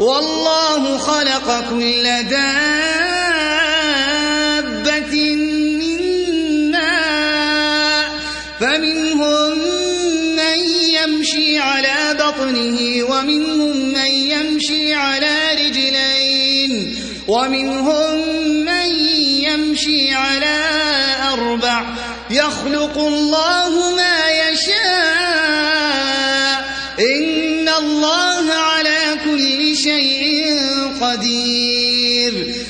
والله خلق كل دابة من ماء فمنهم من يمشي على بطنه ومنهم من يمشي على رجلين ومنهم من يمشي على أربع. يخلق الله ما يشاء إن الله شيء قدير.